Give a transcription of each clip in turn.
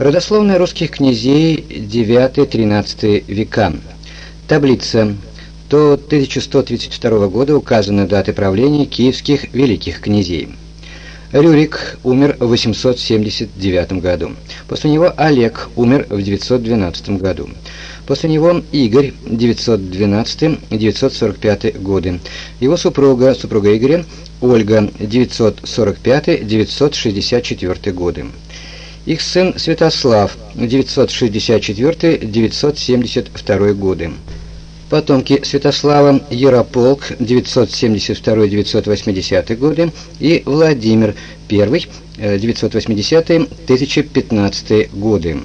Родословная русских князей IX-XIII века. Таблица. До 1132 года указаны даты правления киевских великих князей. Рюрик умер в 879 году. После него Олег умер в 912 году. После него Игорь 912-945 годы. Его супруга, супруга Игоря, Ольга 945-964 годы. Их сын Святослав, 964-972 годы. Потомки Святослава Ярополк, 972-980 годы, и Владимир I, 980-1015 годы.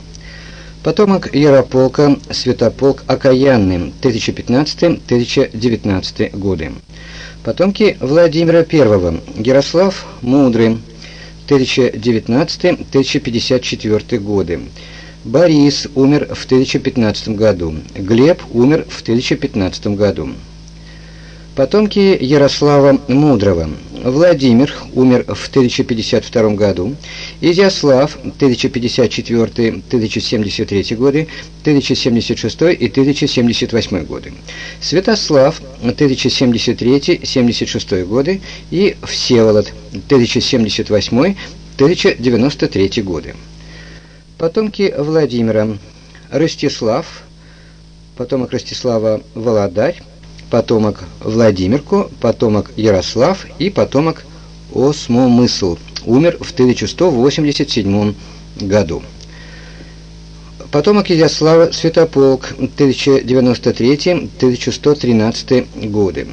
Потомок Ярополка Святополк Окаянный, 1015-1019 годы. Потомки Владимира I, Ярослав Мудрый, 1019-1054 годы. Борис умер в 1015 году. Глеб умер в 1015 году. Потомки Ярослава Мудрого. Владимир умер в 1052 году. Изяслав 1054-1073 годы, 1076 и 1078 годы. Святослав 1073-76 годы и Всеволод 1078-1093 годы. Потомки Владимира. Ростислав, потомок Ростислава Володарь, потомок Владимирку, потомок Ярослав и потомок Осмомысл. Умер в 1187 году. Потомок Изяслава Святополк, 1093-1113 годы.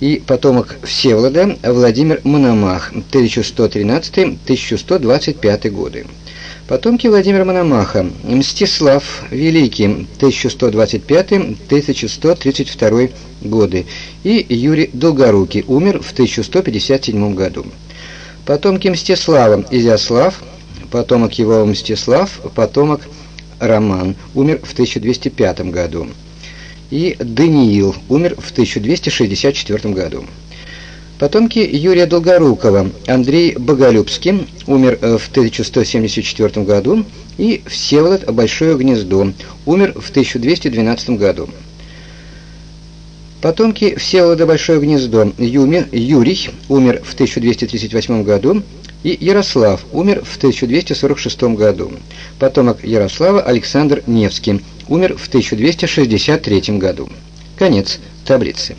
И потомок Всеволода Владимир Мономах, 1113-1125 годы. Потомки Владимира Мономаха. Мстислав Великий, 1125-1132 годы. И Юрий Долгорукий, умер в 1157 году. Потомки Мстислава. Изяслав, потомок его Мстислав, потомок Роман, умер в 1205 году. И Даниил, умер в 1264 году. Потомки Юрия Долгорукова. Андрей Боголюбский умер э, в 1174 году и Всеволод Большое Гнездо умер в 1212 году. Потомки Всеволода Большое Гнездо. Юми, Юрий умер в 1238 году и Ярослав умер в 1246 году. Потомок Ярослава Александр Невский умер в 1263 году. Конец таблицы.